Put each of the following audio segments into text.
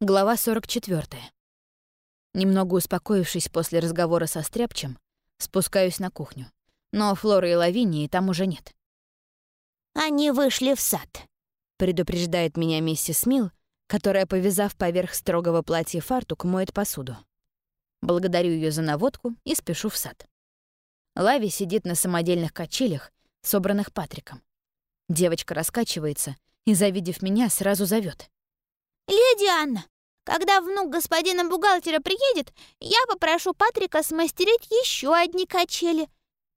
Глава 44. Немного успокоившись после разговора со Стряпчем, спускаюсь на кухню. Но Флоры и Лавинии там уже нет. «Они вышли в сад», — предупреждает меня миссис Мил, которая, повязав поверх строгого платья фартук, моет посуду. Благодарю ее за наводку и спешу в сад. Лави сидит на самодельных качелях, собранных Патриком. Девочка раскачивается и, завидев меня, сразу зовет: «Леди Анна, когда внук господина бухгалтера приедет, я попрошу Патрика смастерить еще одни качели.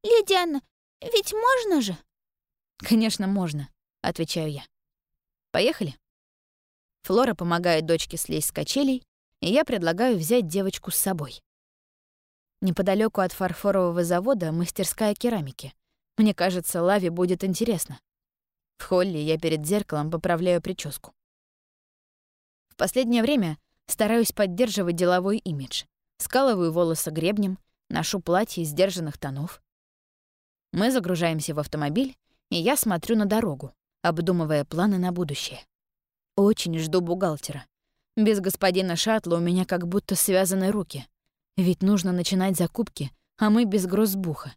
Леди Анна, ведь можно же?» «Конечно, можно», — отвечаю я. «Поехали?» Флора помогает дочке слезть с качелей, и я предлагаю взять девочку с собой. Неподалеку от фарфорового завода мастерская керамики. Мне кажется, Лаве будет интересно. В холле я перед зеркалом поправляю прическу. Последнее время стараюсь поддерживать деловой имидж. Скалываю волосы гребнем, ношу платье сдержанных тонов. Мы загружаемся в автомобиль, и я смотрю на дорогу, обдумывая планы на будущее. Очень жду бухгалтера. Без господина Шатла у меня как будто связаны руки. Ведь нужно начинать закупки, а мы без грозбуха.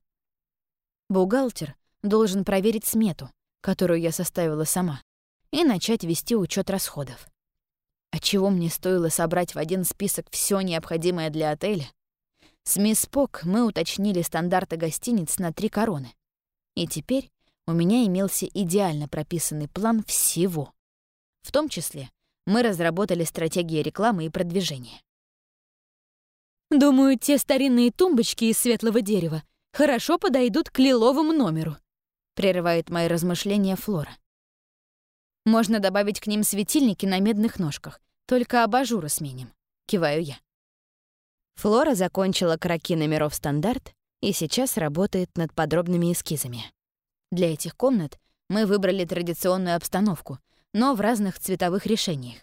Бухгалтер должен проверить смету, которую я составила сама, и начать вести учет расходов. А чего мне стоило собрать в один список все необходимое для отеля? С мисс Пок мы уточнили стандарты гостиниц на три короны. И теперь у меня имелся идеально прописанный план всего. В том числе мы разработали стратегии рекламы и продвижения. «Думаю, те старинные тумбочки из светлого дерева хорошо подойдут к лиловому номеру», — прерывает мои размышления Флора. Можно добавить к ним светильники на медных ножках, только абажура сменим. Киваю я. Флора закончила кроки номеров стандарт и сейчас работает над подробными эскизами. Для этих комнат мы выбрали традиционную обстановку, но в разных цветовых решениях.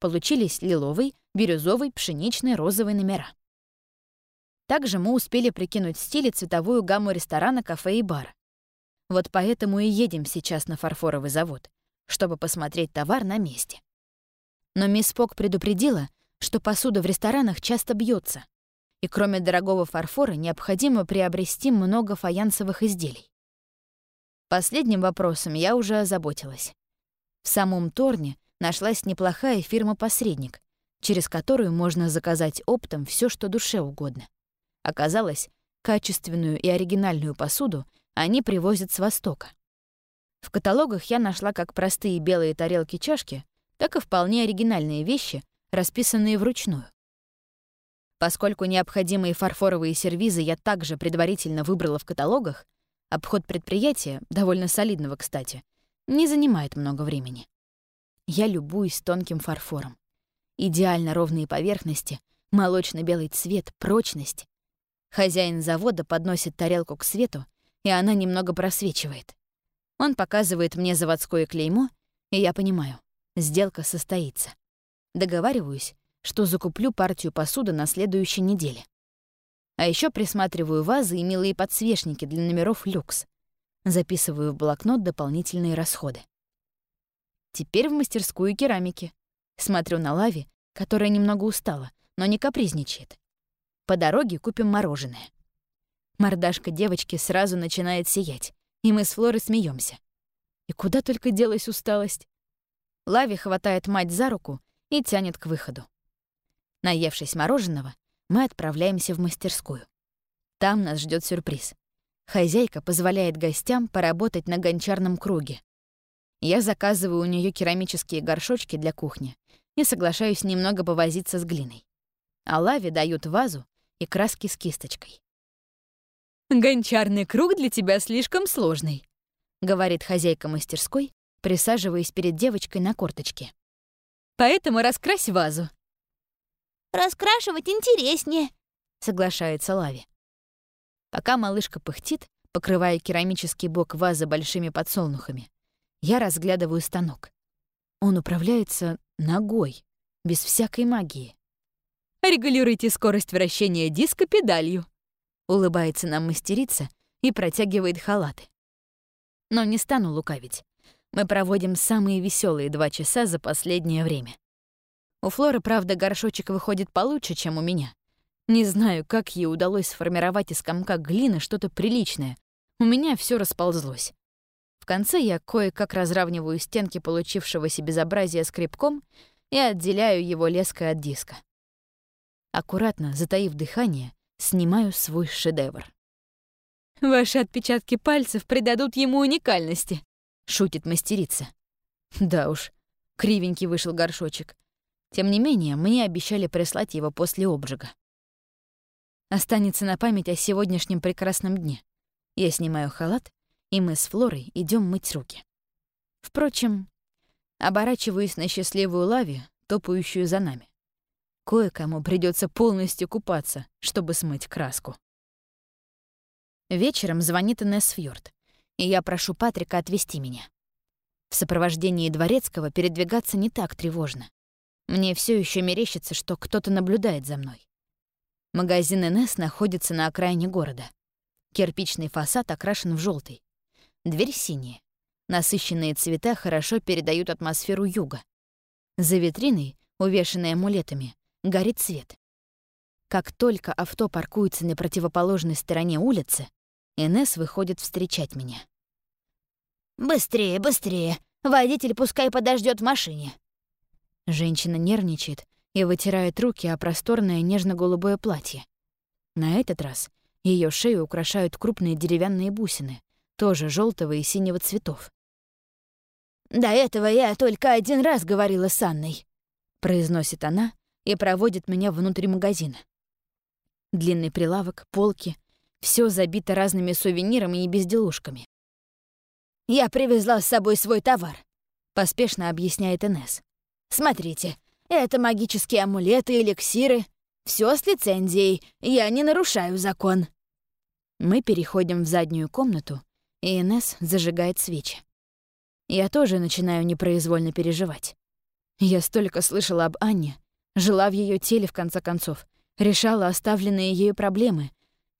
Получились лиловый, бирюзовый, пшеничный, розовый номера. Также мы успели прикинуть стиль и цветовую гамму ресторана, кафе и бара. Вот поэтому и едем сейчас на фарфоровый завод, чтобы посмотреть товар на месте. Но мисс Пок предупредила, что посуда в ресторанах часто бьется, и кроме дорогого фарфора необходимо приобрести много фаянсовых изделий. Последним вопросом я уже озаботилась. В самом Торне нашлась неплохая фирма-посредник, через которую можно заказать оптом все, что душе угодно. Оказалось, качественную и оригинальную посуду они привозят с Востока. В каталогах я нашла как простые белые тарелки-чашки, так и вполне оригинальные вещи, расписанные вручную. Поскольку необходимые фарфоровые сервизы я также предварительно выбрала в каталогах, обход предприятия, довольно солидного, кстати, не занимает много времени. Я любуюсь тонким фарфором. Идеально ровные поверхности, молочно-белый цвет, прочность. Хозяин завода подносит тарелку к свету, и она немного просвечивает. Он показывает мне заводское клеймо, и я понимаю, сделка состоится. Договариваюсь, что закуплю партию посуды на следующей неделе. А еще присматриваю вазы и милые подсвечники для номеров люкс. Записываю в блокнот дополнительные расходы. Теперь в мастерскую керамики. Смотрю на Лави, которая немного устала, но не капризничает. По дороге купим мороженое. Мордашка девочки сразу начинает сиять и мы с Флорой смеемся. И куда только делась усталость. Лави хватает мать за руку и тянет к выходу. Наевшись мороженого, мы отправляемся в мастерскую. Там нас ждет сюрприз. Хозяйка позволяет гостям поработать на гончарном круге. Я заказываю у нее керамические горшочки для кухни и соглашаюсь немного повозиться с глиной. А Лави дают вазу и краски с кисточкой. «Гончарный круг для тебя слишком сложный», — говорит хозяйка мастерской, присаживаясь перед девочкой на корточке. «Поэтому раскрась вазу». «Раскрашивать интереснее», — соглашается Лави. Пока малышка пыхтит, покрывая керамический бок вазы большими подсолнухами, я разглядываю станок. Он управляется ногой, без всякой магии. Регулируйте скорость вращения диска педалью. Улыбается нам мастерица и протягивает халаты. Но не стану лукавить. Мы проводим самые веселые два часа за последнее время. У Флоры, правда, горшочек выходит получше, чем у меня. Не знаю, как ей удалось сформировать из комка глины что-то приличное. У меня все расползлось. В конце я кое-как разравниваю стенки получившегося безобразия скребком и отделяю его леской от диска. Аккуратно, затаив дыхание, снимаю свой шедевр. «Ваши отпечатки пальцев придадут ему уникальности», — шутит мастерица. Да уж, кривенький вышел горшочек. Тем не менее, мне обещали прислать его после обжига. Останется на память о сегодняшнем прекрасном дне. Я снимаю халат, и мы с Флорой идем мыть руки. Впрочем, оборачиваюсь на счастливую лави, топающую за нами. Кое-кому придется полностью купаться, чтобы смыть краску. Вечером звонит Инесс Фьорд, и я прошу Патрика отвезти меня. В сопровождении Дворецкого передвигаться не так тревожно. Мне все еще мерещится, что кто-то наблюдает за мной. Магазин НС находится на окраине города. Кирпичный фасад окрашен в желтый. Дверь синяя. Насыщенные цвета хорошо передают атмосферу юга. За витриной, увешанной амулетами, горит свет. Как только авто паркуется на противоположной стороне улицы, Инесс выходит встречать меня. «Быстрее, быстрее! Водитель пускай подождет в машине!» Женщина нервничает и вытирает руки о просторное нежно-голубое платье. На этот раз ее шею украшают крупные деревянные бусины, тоже желтого и синего цветов. «До этого я только один раз говорила с Анной», — произносит она и проводит меня внутрь магазина. Длинный прилавок, полки — все забито разными сувенирами и безделушками. «Я привезла с собой свой товар», — поспешно объясняет Инесс. «Смотрите, это магические амулеты, эликсиры. Все с лицензией, я не нарушаю закон». Мы переходим в заднюю комнату, и Инесс зажигает свечи. Я тоже начинаю непроизвольно переживать. Я столько слышала об Анне, жила в ее теле в конце концов, решала оставленные ею проблемы.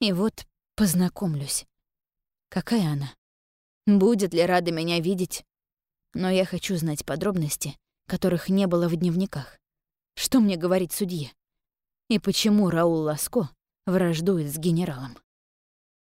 И вот познакомлюсь. Какая она? Будет ли рада меня видеть? Но я хочу знать подробности, которых не было в дневниках. Что мне говорить судье? И почему Раул Ласко враждует с генералом?